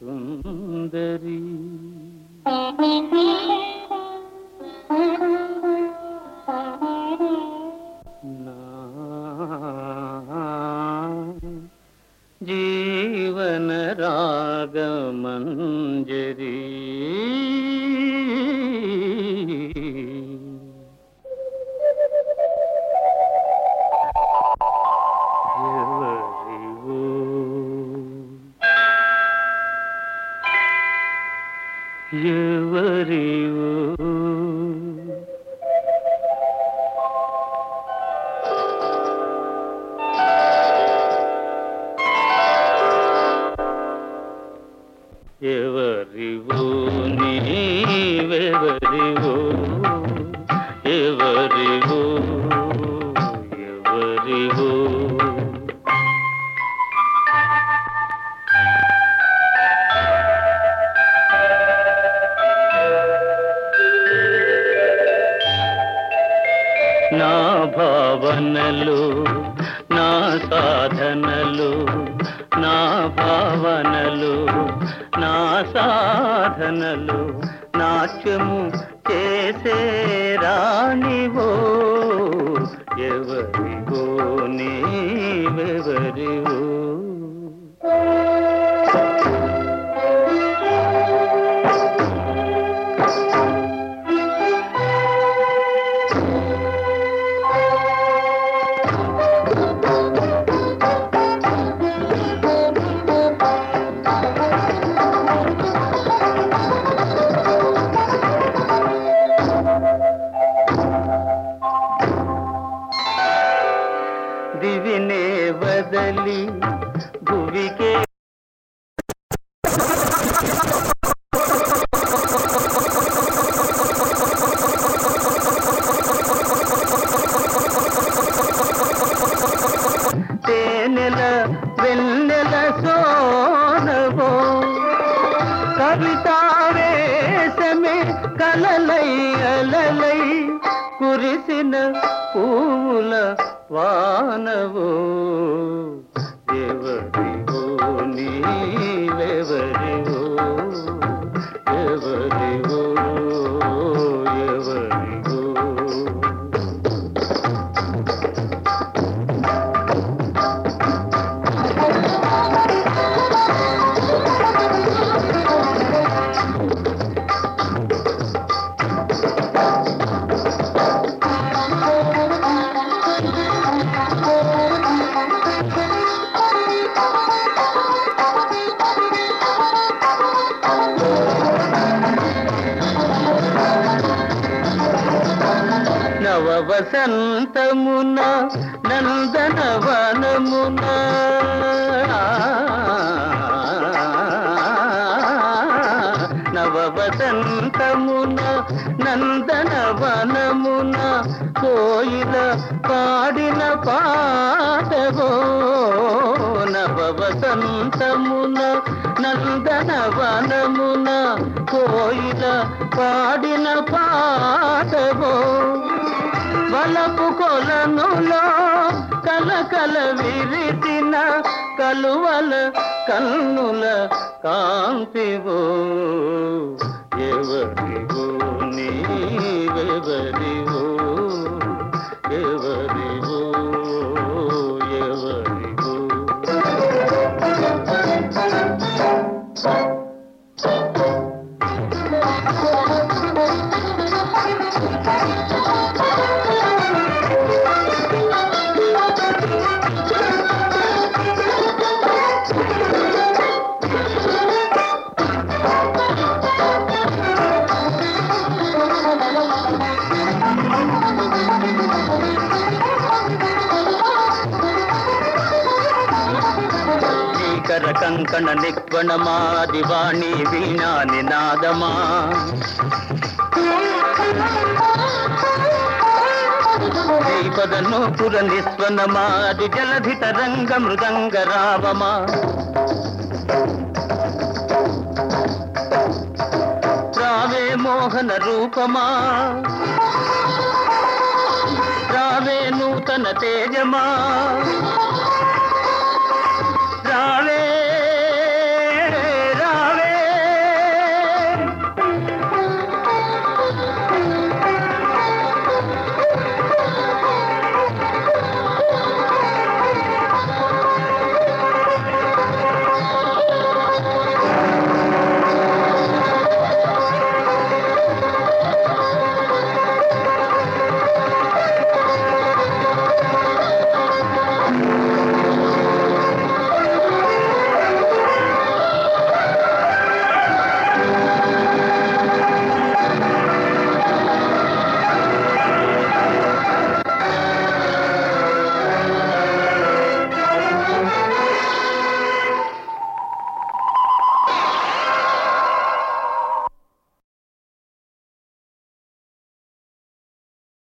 सजीवशिल्पसुन्दरी సజీవ శిల్ప సుందరి నా జీవన రాగమంజరి ఎవరివో ఎవరివో ఎవరివో నీవెవరివో ఎవరివో ఎవరివో నా భావనలు నా సాధనలు భావనలు నా సాధనలు నాట్యము చేసే రాణివో ఎవరిగో నీవే దివినే వదలి భువికే తేనెల వెన్నెల సోనవో కవితావేశమే కలలై అలలై కురిసిన పూల వానవో. ఎవరివో నీవెవరివో నవ వసంతమున నందనవనమున. నవ వసంతమున నందనవనమున కోయిల పాడిన పాటవో నవ వసంతమున నందనవనమున కోయిల పాడిన పాటవో వలపు కొలనులో కలకల విరిసిన కలువల కన్నుల కాంతివో. ఎవరివో నీవెవరివో. భీకర కంకణ నిక్వణమా దివాణి వీణా నినాదమా. పదను పుర నిస్వనమాది జలధి తరంగ మృదంగ రావమా. రావే మోహన రూపమా. రావే నూతన తేజమా.